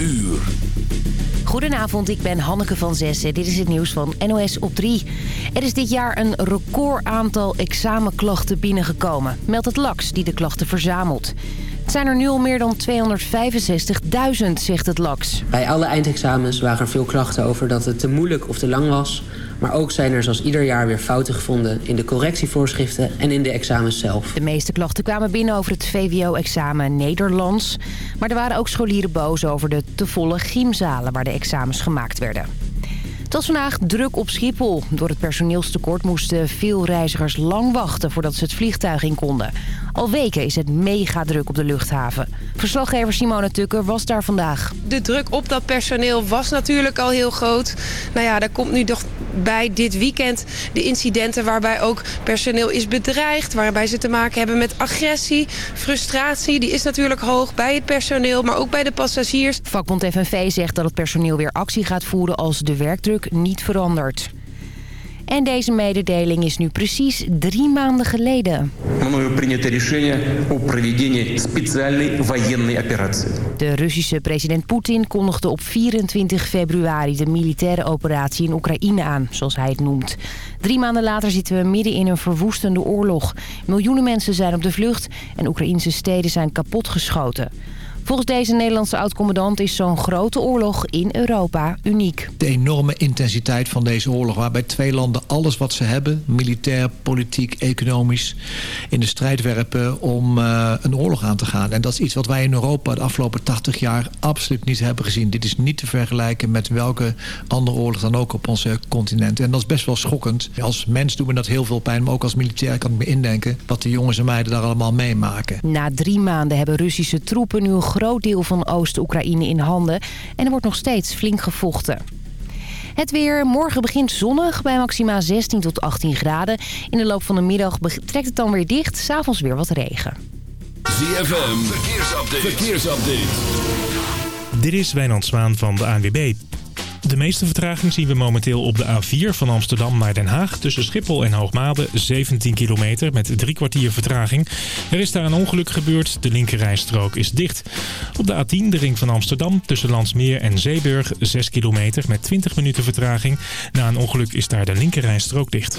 uur. Goedenavond, ik ben Hanneke van Zessen. Dit is het nieuws van NOS op 3. Er is dit jaar een record aantal examenklachten binnengekomen. Meldt het LAX, die de klachten verzamelt. Het zijn er nu al meer dan 265.000, zegt het LAX. Bij alle eindexamens waren er veel klachten over dat het te moeilijk of te lang was... Maar ook zijn er zoals ieder jaar weer fouten gevonden in de correctievoorschriften en in de examens zelf. De meeste klachten kwamen binnen over het VWO-examen Nederlands. Maar er waren ook scholieren boos over de te volle gymzalen waar de examens gemaakt werden. Het was vandaag druk op Schiphol. Door het personeelstekort moesten veel reizigers lang wachten voordat ze het vliegtuig in konden. Al weken is het mega druk op de luchthaven. Verslaggever Simone Tukker was daar vandaag. De druk op dat personeel was natuurlijk al heel groot. Nou ja, daar komt nu nog bij dit weekend de incidenten waarbij ook personeel is bedreigd. Waarbij ze te maken hebben met agressie, frustratie. Die is natuurlijk hoog bij het personeel, maar ook bij de passagiers. Vakbond FNV zegt dat het personeel weer actie gaat voeren als de werkdruk niet verandert. En deze mededeling is nu precies drie maanden geleden. De Russische president Poetin kondigde op 24 februari de militaire operatie in Oekraïne aan, zoals hij het noemt. Drie maanden later zitten we midden in een verwoestende oorlog. Miljoenen mensen zijn op de vlucht en Oekraïnse steden zijn kapotgeschoten. Volgens deze Nederlandse oud-commandant is zo'n grote oorlog in Europa uniek. De enorme intensiteit van deze oorlog... waarbij twee landen alles wat ze hebben... militair, politiek, economisch... in de strijd werpen om uh, een oorlog aan te gaan. En dat is iets wat wij in Europa de afgelopen 80 jaar... absoluut niet hebben gezien. Dit is niet te vergelijken met welke andere oorlog dan ook op ons continent. En dat is best wel schokkend. Als mens doen we dat heel veel pijn... maar ook als militair kan ik me indenken... wat de jongens en meiden daar allemaal meemaken. Na drie maanden hebben Russische troepen nu een groot deel van Oost-Oekraïne in handen. En er wordt nog steeds flink gevochten. Het weer. Morgen begint zonnig bij maxima 16 tot 18 graden. In de loop van de middag trekt het dan weer dicht. S'avonds weer wat regen. ZFM. Verkeersupdate. Verkeersupdate. Dit is Wijnand Zwaan van de ANWB. De meeste vertraging zien we momenteel op de A4 van Amsterdam naar Den Haag. Tussen Schiphol en Hoogmade 17 kilometer met drie kwartier vertraging. Er is daar een ongeluk gebeurd. De linkerrijstrook is dicht. Op de A10 de ring van Amsterdam tussen Landsmeer en Zeeburg 6 kilometer met 20 minuten vertraging. Na een ongeluk is daar de linkerrijstrook dicht.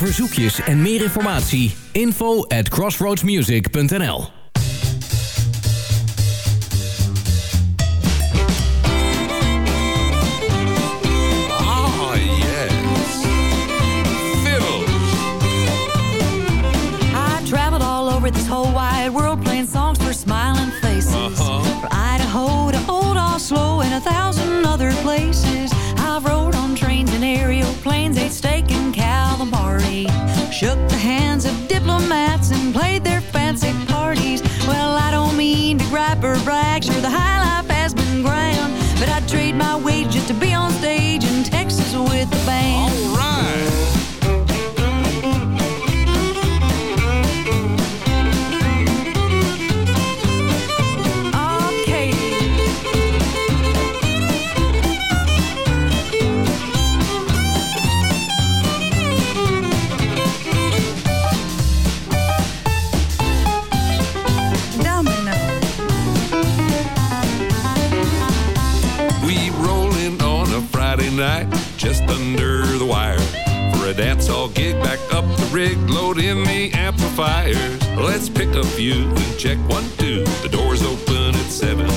verzoekjes en meer informatie. Info at crossroadsmusic.nl Ah, yes. Fiddles. I traveled all over this whole wide world playing songs for smiling faces. Uh-huh. From Idaho to old Oslo and a thousand other places. I've rode on trains and aeroplanes, ate steak and calamari. Shook the hands of diplomats and played their fancy parties. Well, I don't mean to gripe or brag, sure the high life has been grand. But I'd trade my wage just to be on stage in Texas with the band. Let's pick a few and check one, two. The doors open at seven.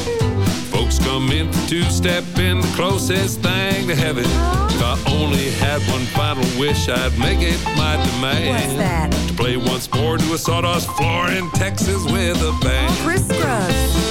Folks come in for two, step in the closest thing to heaven. If I only had one final wish, I'd make it my demand. What's that? To play once more to a sawdust floor in Texas with a band. Oh, Chris Scruggs.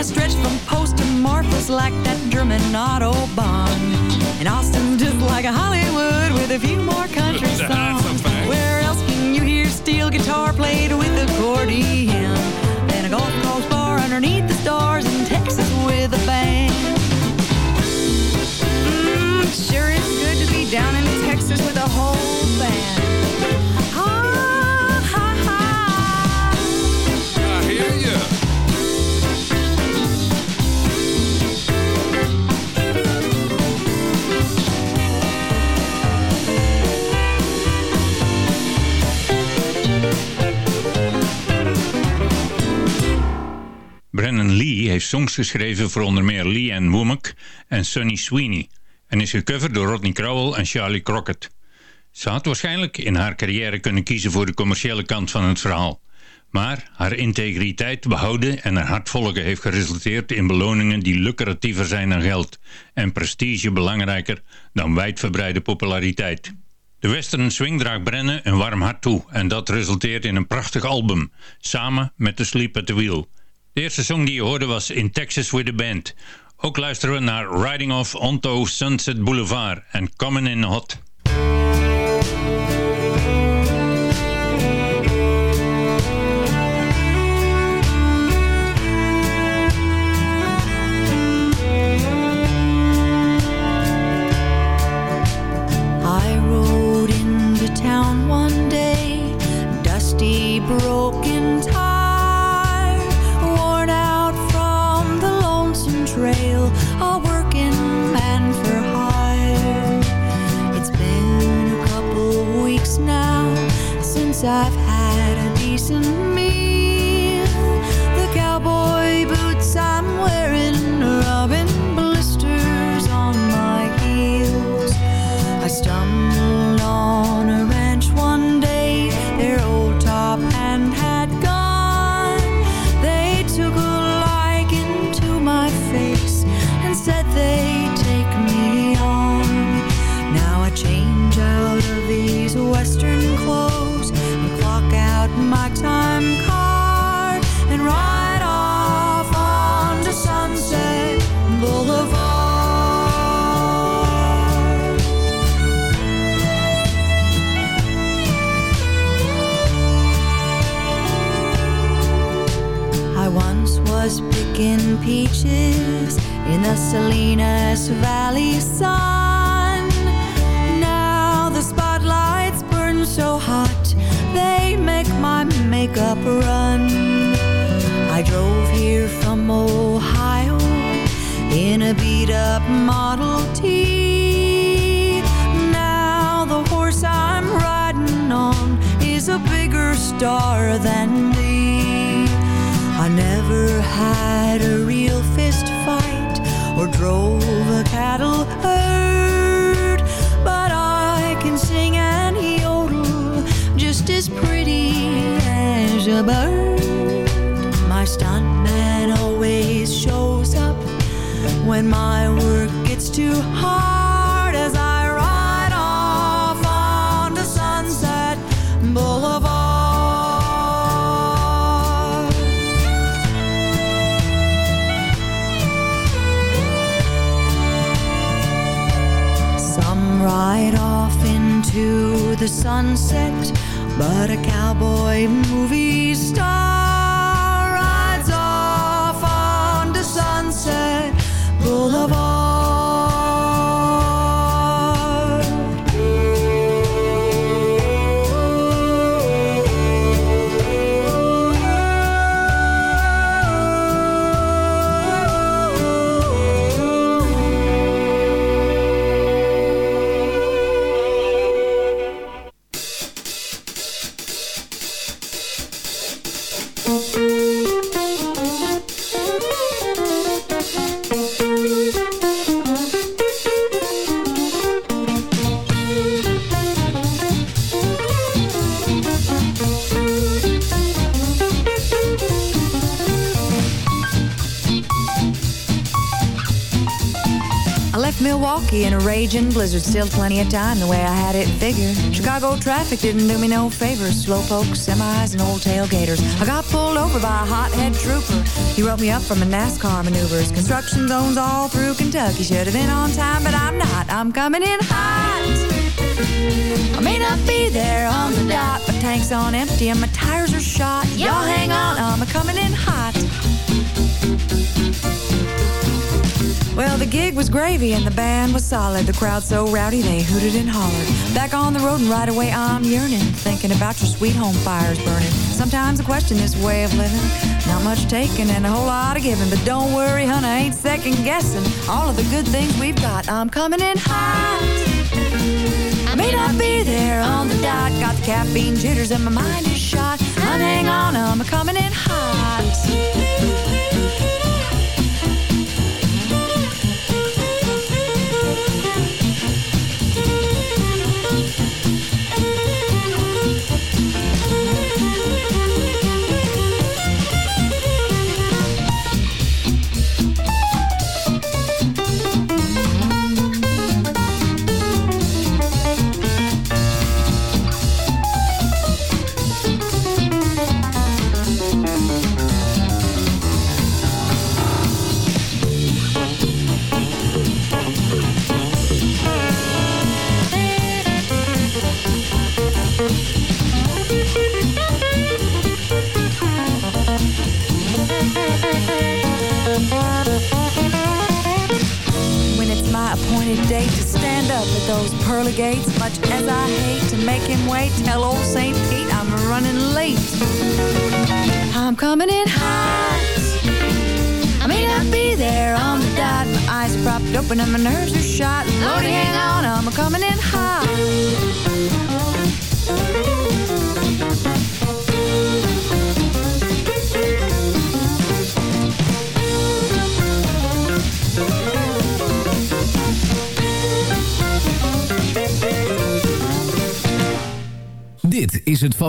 That right? Stretch from Post to Marfa's like that German Autobahn. And Austin's just like a Hollywood with a few more country songs. Where else can you hear steel guitar played with accordion? Than a golf course bar underneath the stars in Texas with a band. Mm, sure is good to be down in Texas with a whole band. Brennan Lee heeft songs geschreven voor onder meer Lee Ann Womack en Sonny Sweeney en is gecoverd door Rodney Crowell en Charlie Crockett. Ze had waarschijnlijk in haar carrière kunnen kiezen voor de commerciële kant van het verhaal. Maar haar integriteit behouden en haar hard volgen heeft geresulteerd in beloningen die lucratiever zijn dan geld en prestige belangrijker dan wijdverbreide populariteit. De western swing draagt Brennan een warm hart toe en dat resulteert in een prachtig album, samen met The Sleep at the Wheel. De eerste song die je hoorde was In Texas with the Band. Ook luisteren we naar Riding Off Onto Sunset Boulevard en Coming in Hot. I rode into town one day, dusty, broken, I've had Salinas when my work gets too hard as I ride off onto Sunset Boulevard. Some ride off into the sunset, but a cowboy movie blizzard. Still plenty of time the way I had it figured. Chicago traffic didn't do me no favors. Slow Slowpoke, semis, and old tailgaters. I got pulled over by a hothead trooper. He wrote me up from a NASCAR maneuvers. Construction zones all through Kentucky. Should have been on time, but I'm not. I'm coming in hot. I may not be there on the dot, but tank's on empty and my tires are shot. Y'all hang on, I'm coming in hot. Well, the gig was gravy and the band was solid. The crowd so rowdy they hooted and hollered. Back on the road and right away I'm yearning, thinking about your sweet home fires burning. Sometimes I question this way of living. Not much taking and a whole lot of giving. But don't worry, honey, I ain't second guessing. All of the good things we've got, I'm coming in hot. I may not be there on the dot. Got the caffeine jitters and my mind is shot. Hang on, I'm coming in hot.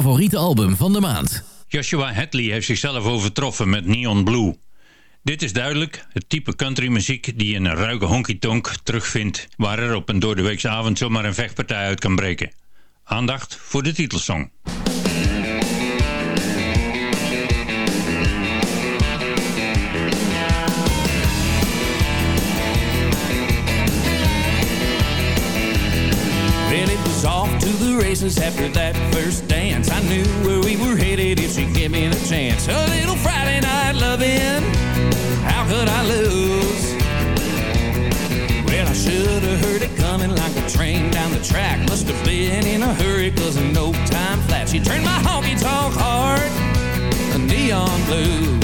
Favoriete album van de maand. Joshua Hadley heeft zichzelf overtroffen met Neon Blue. Dit is duidelijk het type countrymuziek die je in een ruige honky-tonk terugvindt... waar er op een doordeweekse avond zomaar een vechtpartij uit kan breken. Aandacht voor de titelsong. Races after that first dance. I knew where we were headed if she gave me the chance. A little Friday night loving, how could I lose? Well, I should have heard it coming like a train down the track. Must have been in a hurry, cause in no time flat. She turned my honky tonk heart a neon blue.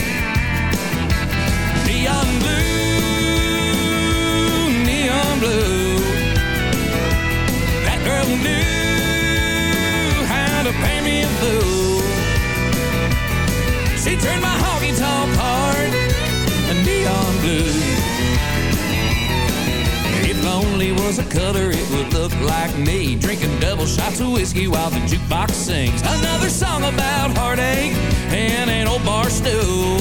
Turned my honky tonk heart a neon blue. If lonely was a color, it would look like me drinking double shots of whiskey while the jukebox sings another song about heartache and an old bar stool.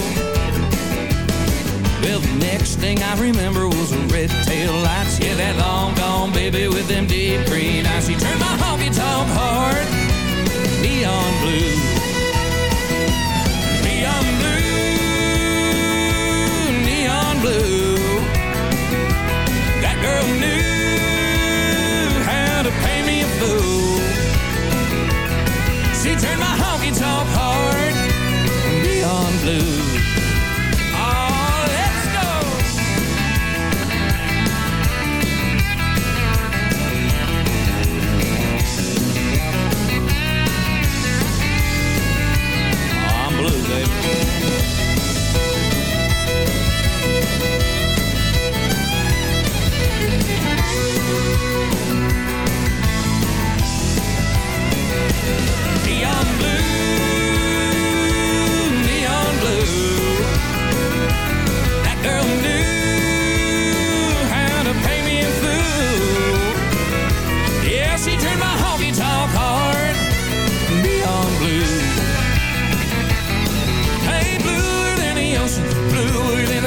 Well, the next thing I remember was a red tail lights. Yeah, that long gone baby with them deep green eyes. She turned my honky tonk heart neon blue. Turned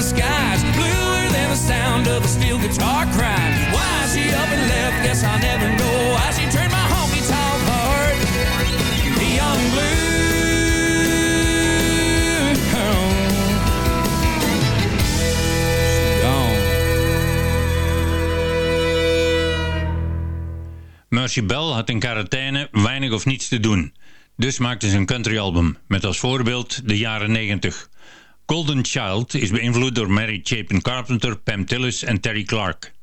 skies, bluer than the sound of a steel guitar crying. Why she up and left? Guess I'll never know. Why she turned my honky tonk heart neon blue. Mercy Bell had in quarantaine weinig of niets te doen. Dus maakte ze een countryalbum, met als voorbeeld de jaren 90. Golden Child is beïnvloed door Mary Chapin Carpenter, Pam Tillis en Terri Clark.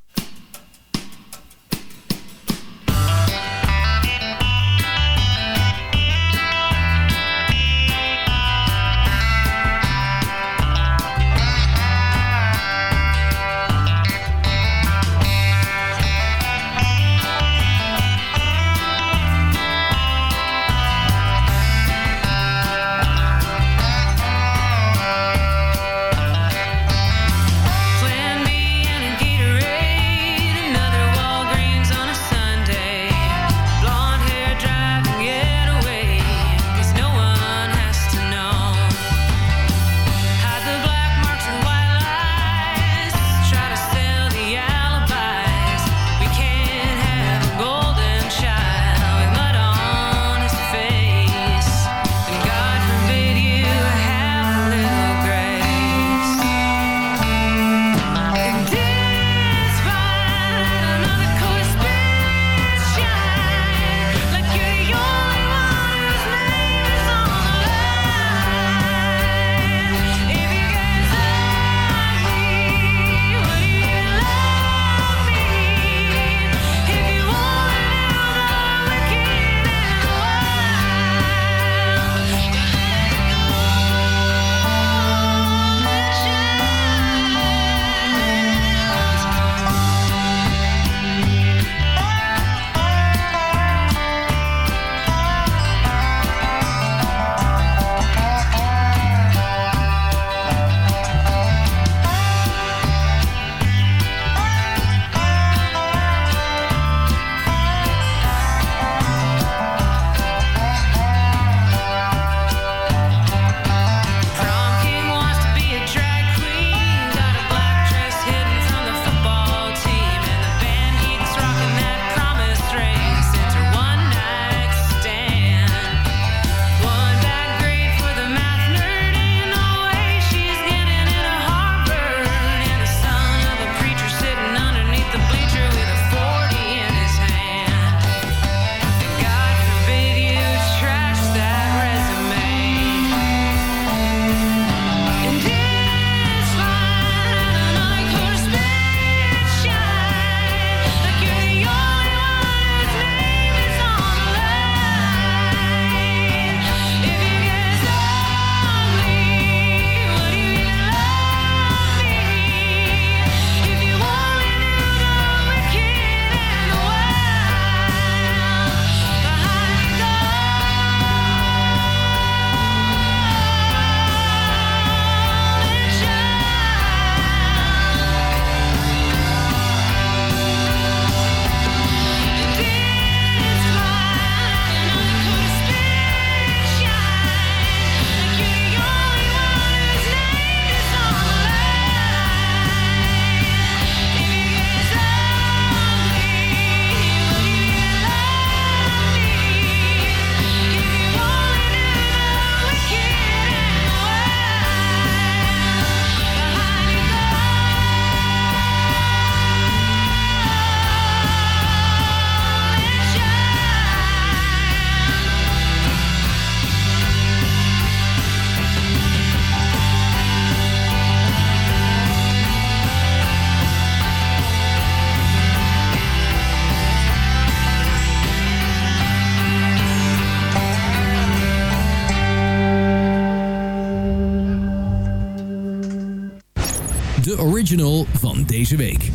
deze week.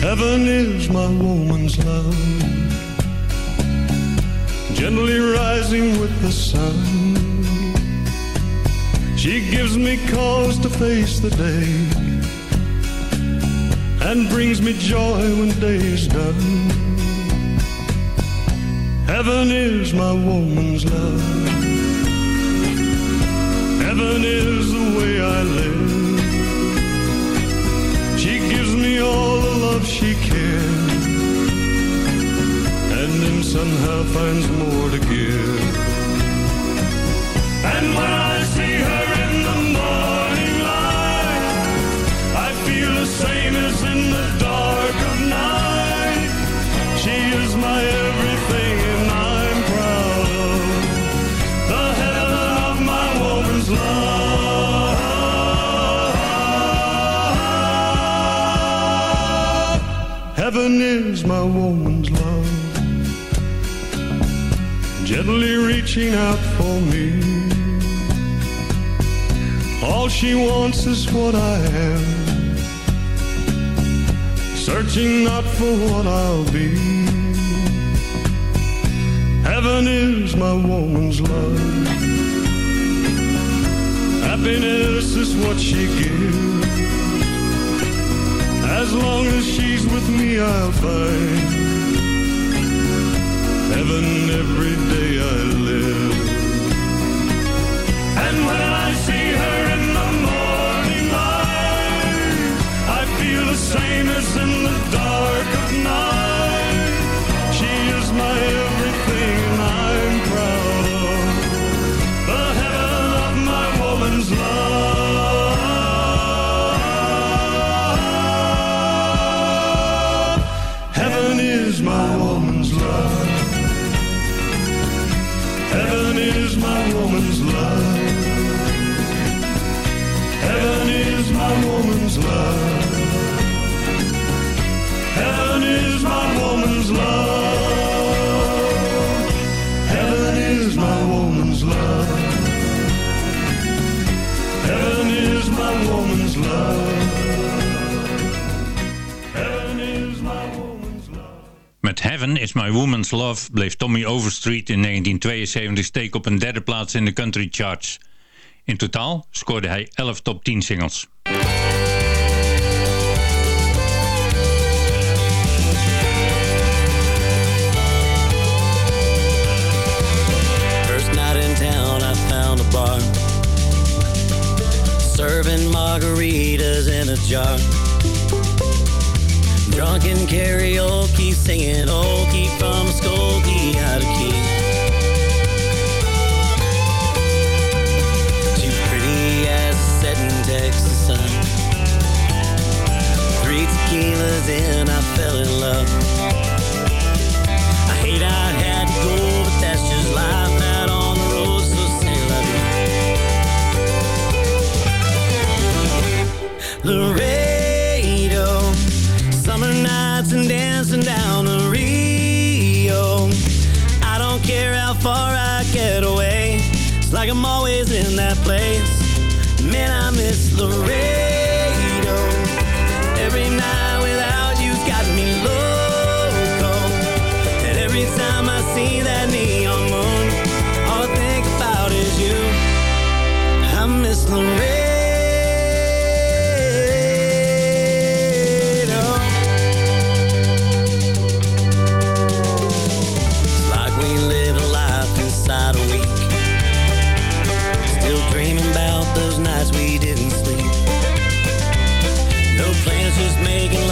Heaven is my woman's love Gently rising with the sun She gives me cause to face the day And brings me joy when day is done Heaven is my woman's love. Heaven is the way I live. She gives me all the love she can. And then somehow finds more to give. And when I see her in the morning light, I feel the same as in the my woman's love, gently reaching out for me. All she wants is what I am, searching not for what I'll be. Heaven is my woman's love, happiness is what she gives. Long as she's with me, I'll find heaven every day I live. And when I see her in the morning light, I feel the same as in the dark of night. She is my Heaven is My Woman's Love bleef Tommy Overstreet in 1972 steek op een derde plaats in de country charts. In totaal scoorde hij 11 top 10 singles. First night in town, I found a bar serving margaritas in a jar. Drunken karaoke, singing Okie from Muskogee out of key. Two pretty ass set in Texas sun. Three tequilas in, I fell in love. Far I get away, it's like I'm always in that place. Man, I miss Laredo. Every night without you's got me loco. And every time I see that neon moon, all I think about is you. I miss Laredo. Those we didn't sleep. No plans, just making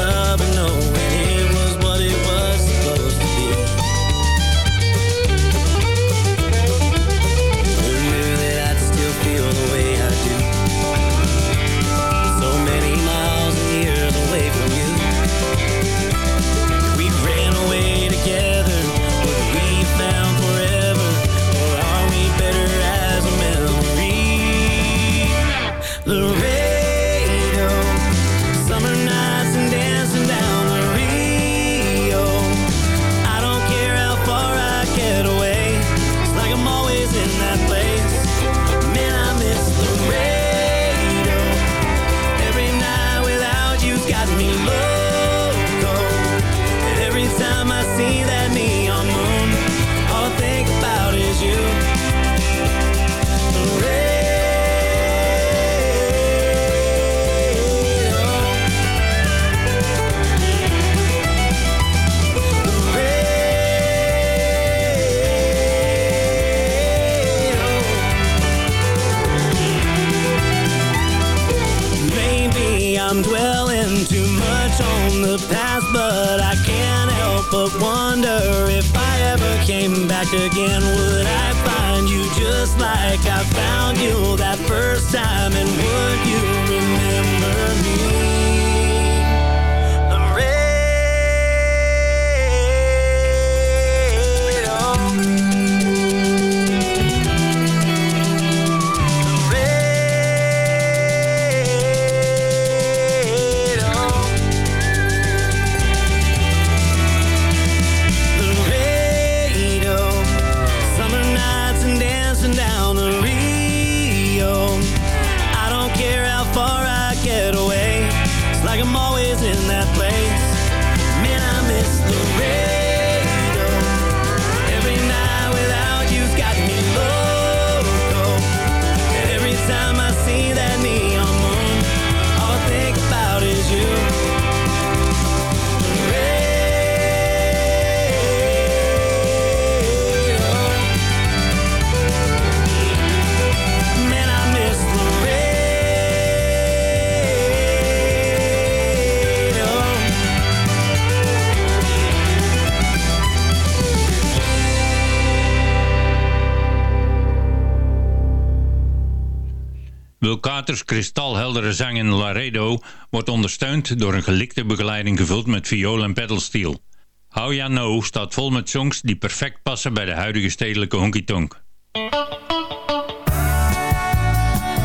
Waters kristalheldere zang in Laredo wordt ondersteund door een gelikte begeleiding gevuld met viool en pedalsteel. How Ya Know staat vol met songs die perfect passen bij de huidige stedelijke honky-tonk.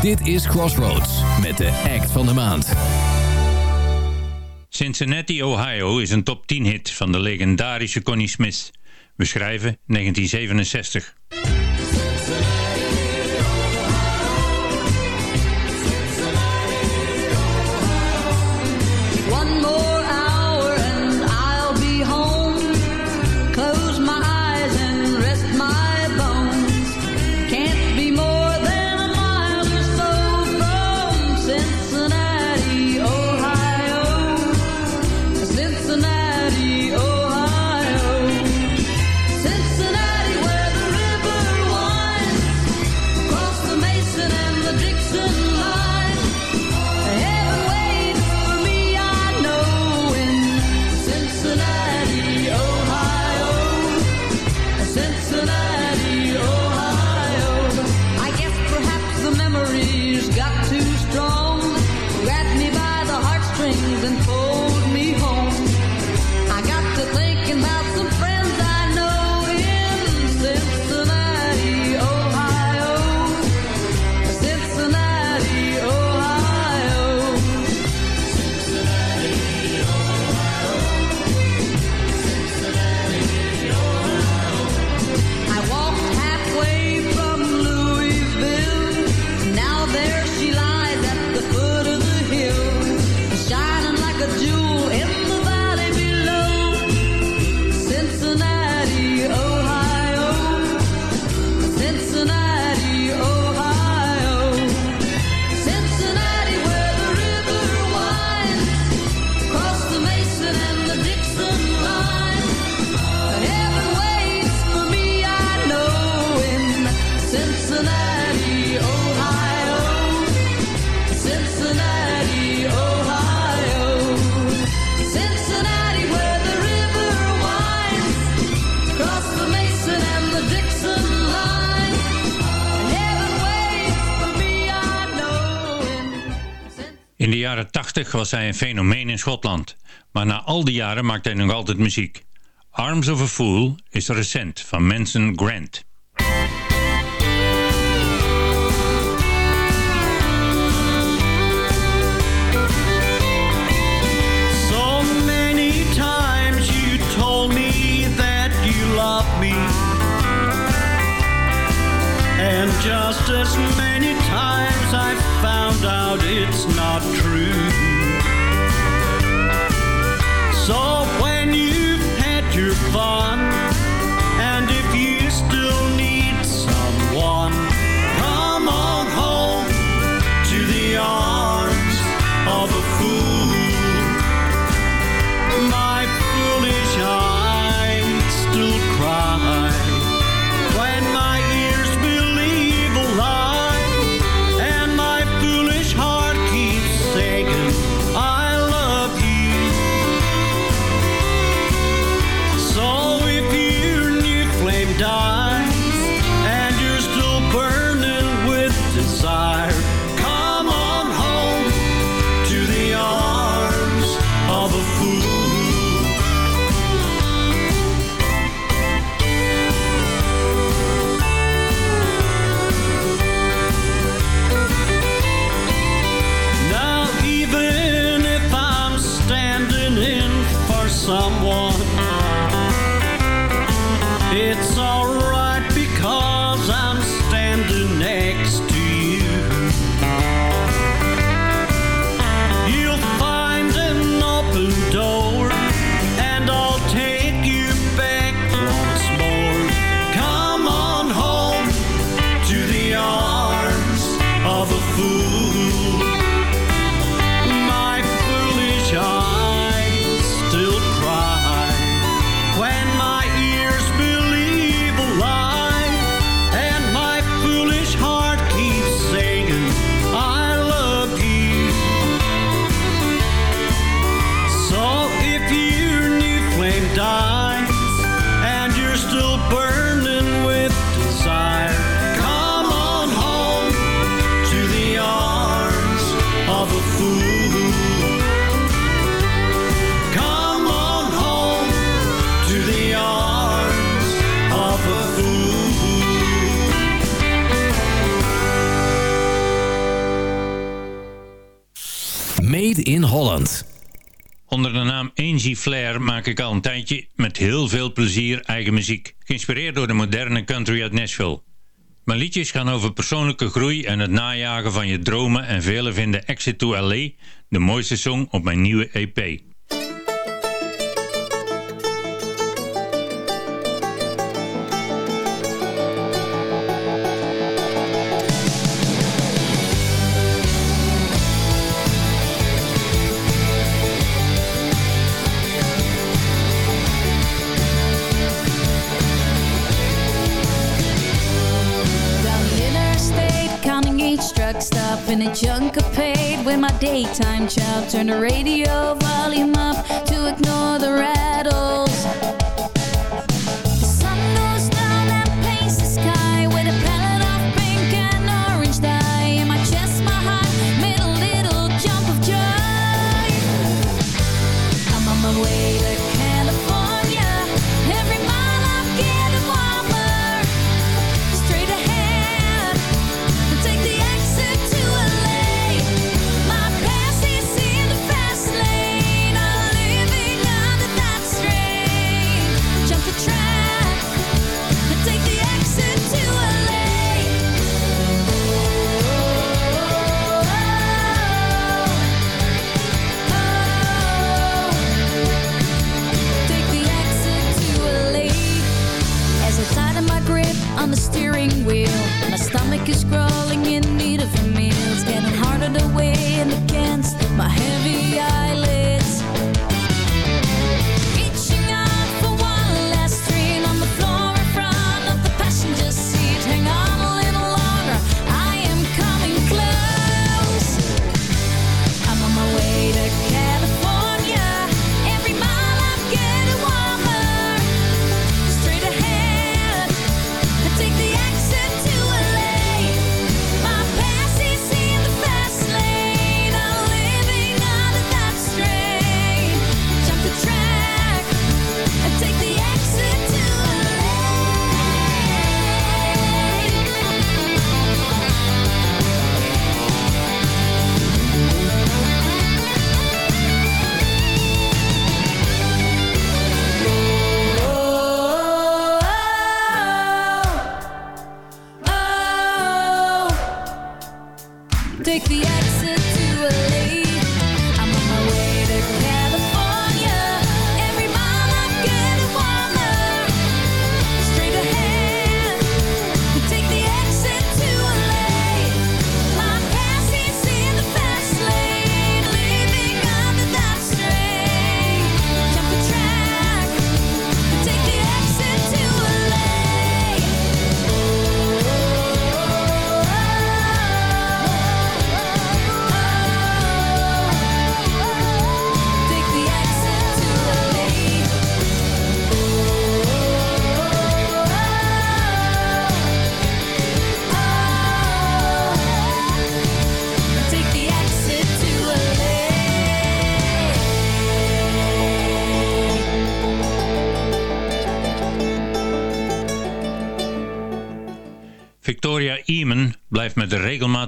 Dit is Crossroads met de act van de maand. Cincinnati, Ohio is een top 10 hit van de legendarische Connie Smith. We schrijven 1967. was hij een fenomeen in Schotland, maar na al die jaren maakt hij nog altijd muziek. Arms of a Fool is recent van Manson Grant. So many times you told me that you loved me. And just as many times I found out it's not true. So when you've had your fun In Holland. Onder de naam Angie Flair maak ik al een tijdje met heel veel plezier eigen muziek. Geïnspireerd door de moderne country uit Nashville. Mijn liedjes gaan over persoonlijke groei en het najagen van je dromen en velen vinden Exit to LA de mooiste song op mijn nieuwe EP. Daytime child. Turn the radio volume up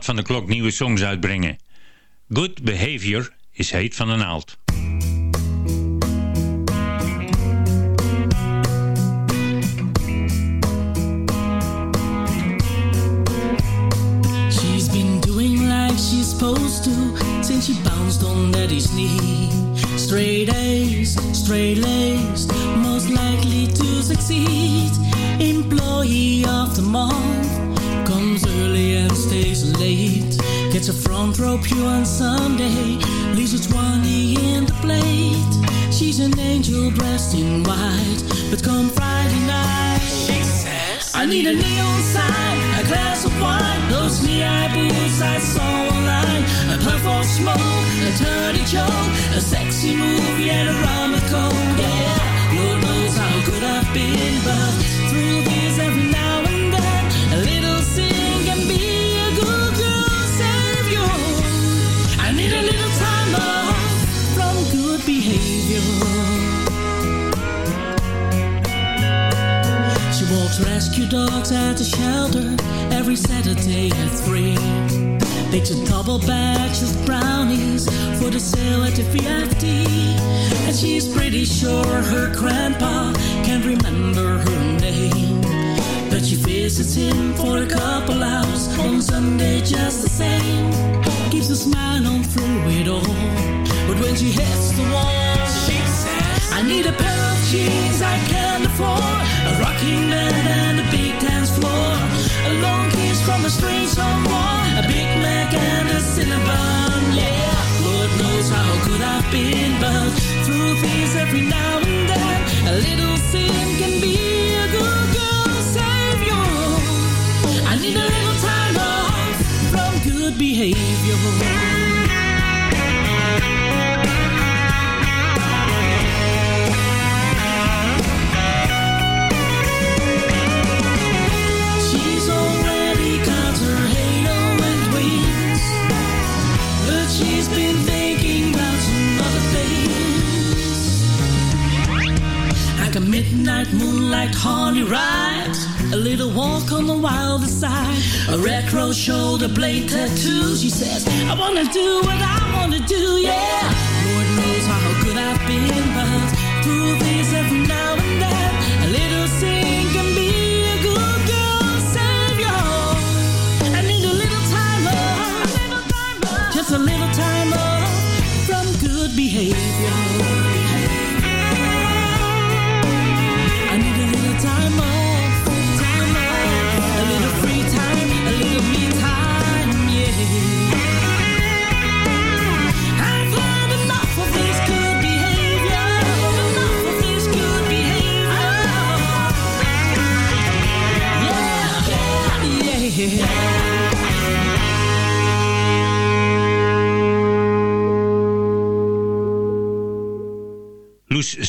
van de klok nieuwe songs uitbrengen. Good Behavior is heet van de naald. She's been doing like she's supposed to since she bounced on daddy's knee. Straight A's, straight laced, most likely to succeed. Employee of the month comes early and stays late. Gets a front row pew on Sunday, leaves a 20 in the plate. She's an angel dressed in white, but come Friday night, she says, I need a neon sign, a glass of wine, those knee-high boots I saw online, a puff of smoke, a dirty joke, a sexy movie and a rum with coke, yeah. Lord knows how good I've been, but through this She walks rescue dogs at the shelter every Saturday at three. Bakes a double batch of brownies for the sale at the VFD. And she's pretty sure her grandpa can't remember her name. But she visits him for a couple hours on Sunday just the same. Keeps a smile on through it all. But when she hits the wall, I need a pair of jeans I can afford. A rocking bed and a big dance floor. A long kiss from a strange someone. A Big Mac and a Cinnabon. Yeah, Lord knows how good I've been. But through these every now and then, a little sin can be a good girl savior. I need a little time off from good behavior. Side, a retro shoulder blade tattoo. She says, "I wanna do what I wanna do, yeah." Lord knows how good I've been, but through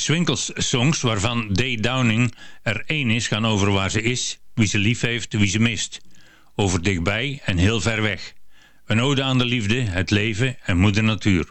Swinkels songs, waarvan Day Downing er één is, gaan over waar ze is, wie ze lief heeft, wie ze mist. Over dichtbij en heel ver weg. Een ode aan de liefde, het leven en moeder natuur.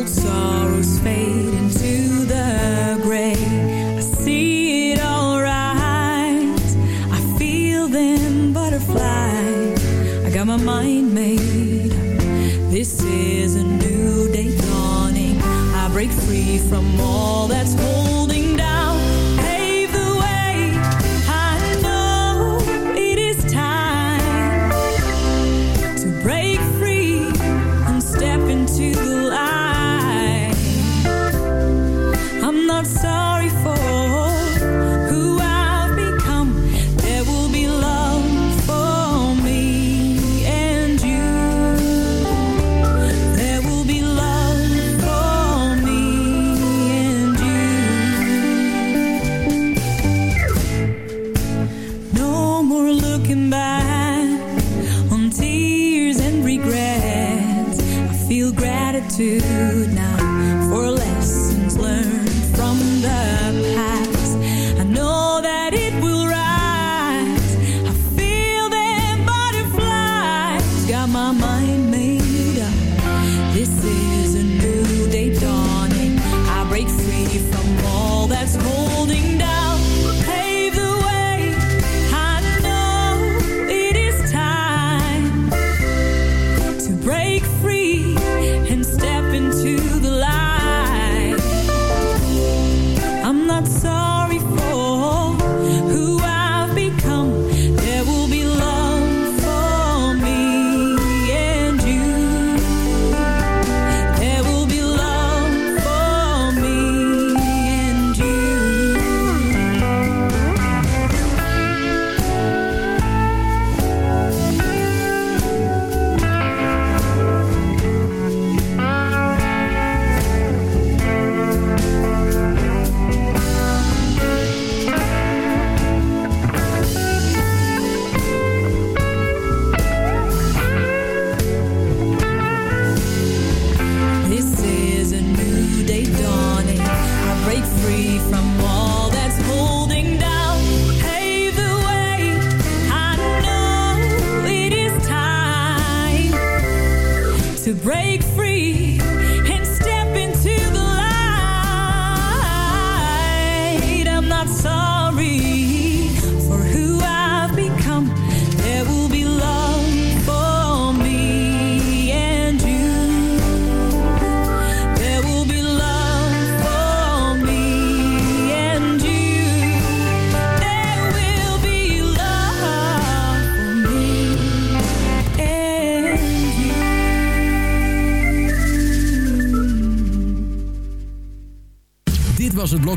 Old sorrows fade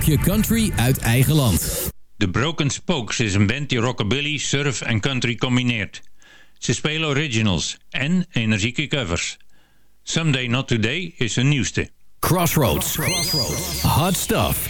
blokje country uit eigen land. The Broken Spokes is een band die rockabilly, surf en country combineert. Ze spelen originals en energieke covers. Someday Not Today is hun nieuwste. Crossroads. Hot stuff.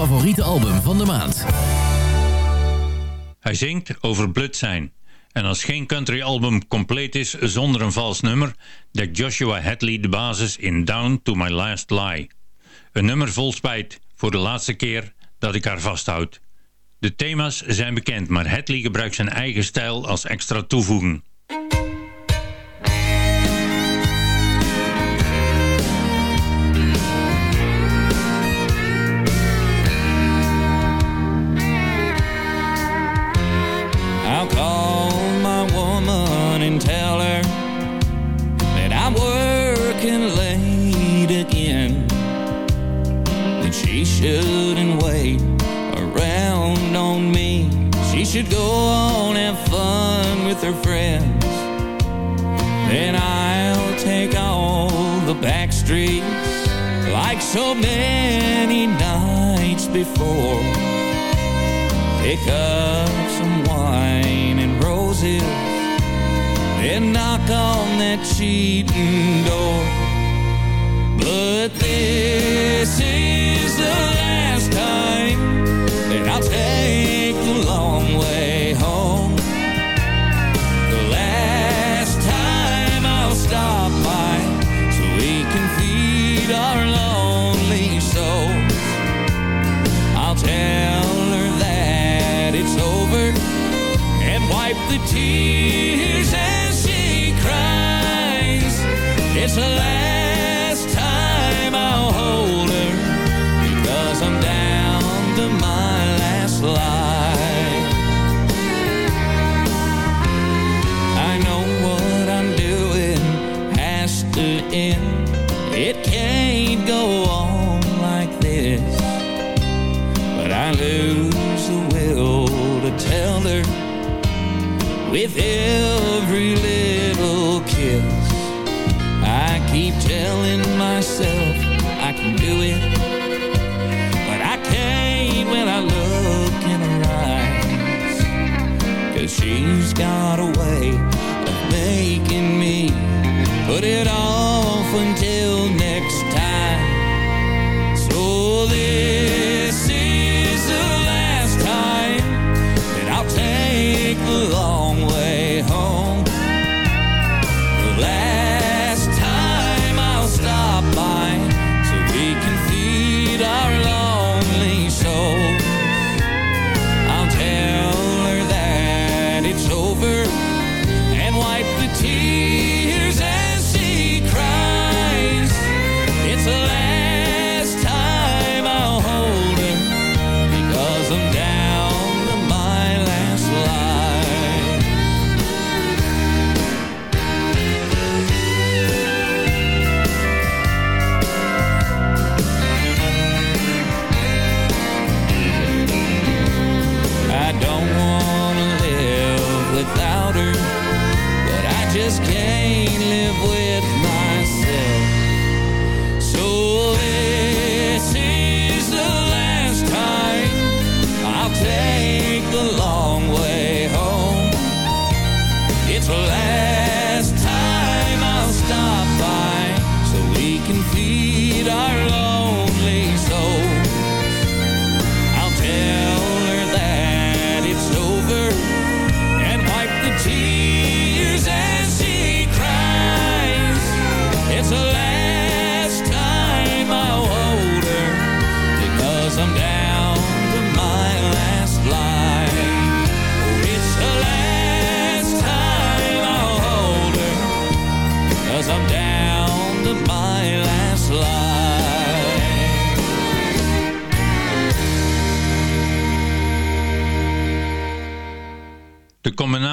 Favoriete album van de maand. Hij zingt over blut zijn. En als geen country album compleet is zonder een vals nummer, dekt Joshua Hadley de basis in Down to My Last Lie. Een nummer vol spijt voor de laatste keer dat ik haar vasthoud. De thema's zijn bekend, maar Hadley gebruikt zijn eigen stijl als extra toevoeging. Should go on have fun with her friends. Then I'll take all the back streets like so many nights before. Pick up some wine and roses and knock on that cheating door. But this is wipe the tears as she cries. It's the last time I'll hold her because I'm down to my last lie. I know what I'm doing has to end. It can't go on like this. But I lose the will to tell her with every little kiss. I keep telling myself I can do it, but I can't when I look in her eyes. Cause she's got a way of making me put it off until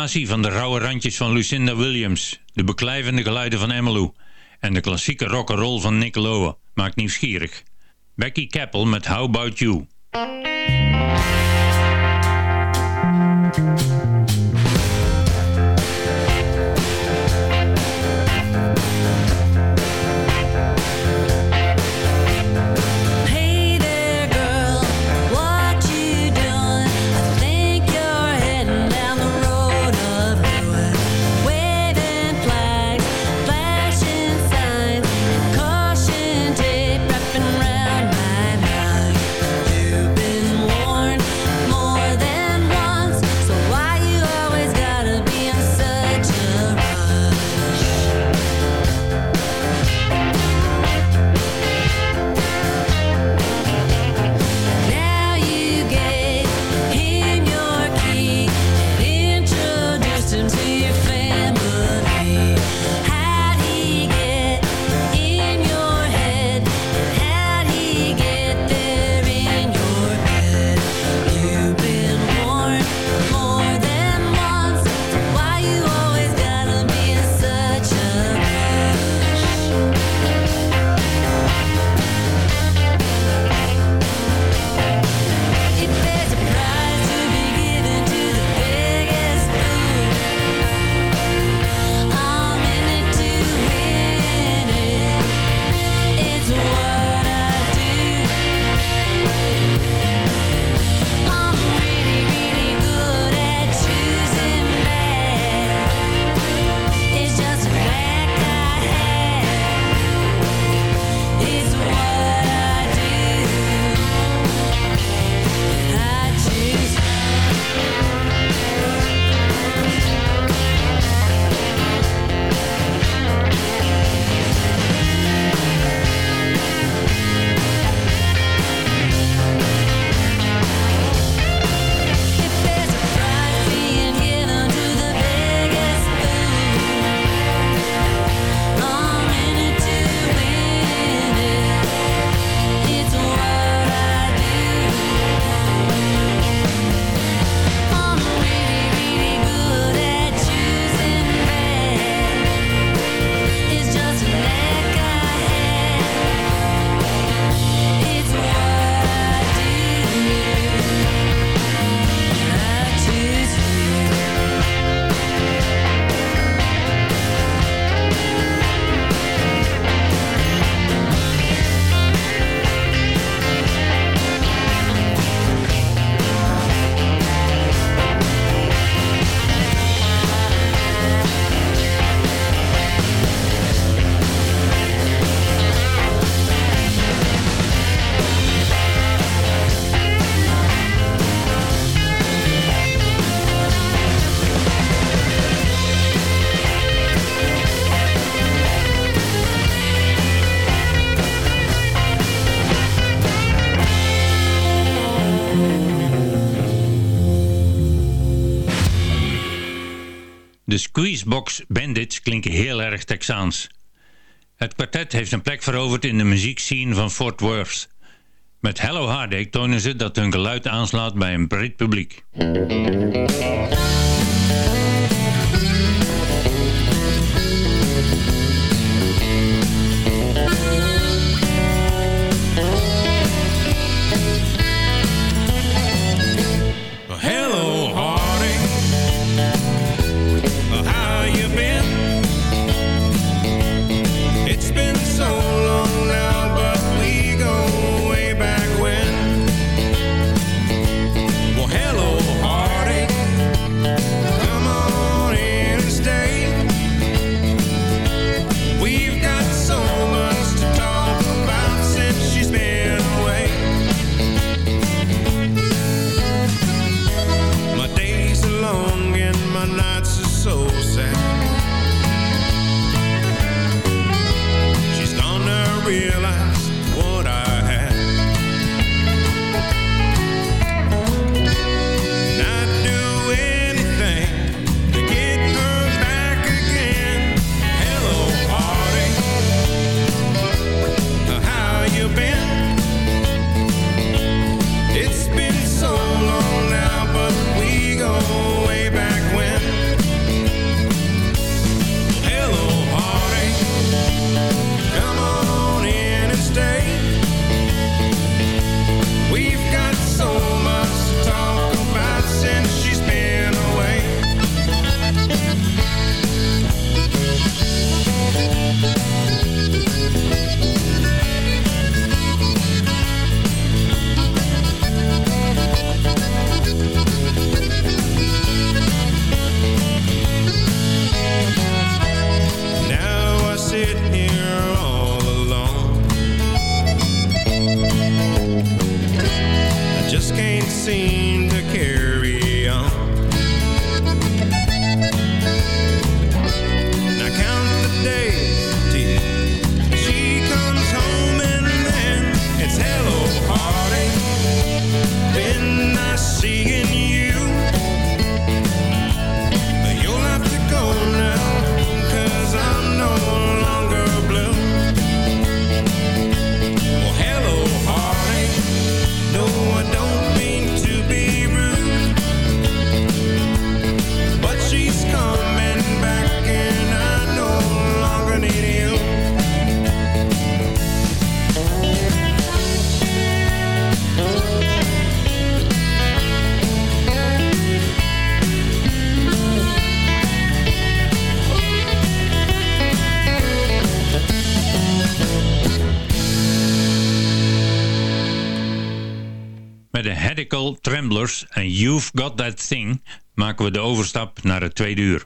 van de rauwe randjes van Lucinda Williams, de beklijvende geluiden van Emmylou en de klassieke rock'n'roll van Nick Lowe maakt nieuwsgierig. Becky Keppel met How About You. Bandits klinken heel erg Texaans. Het kwartet heeft een plek veroverd in de muziekscene van Fort Worth. Met Hello Hardy tonen ze dat hun geluid aanslaat bij een Brit publiek. Met de Hedical Tremblers en You've Got That Thing maken we de overstap naar het tweede uur.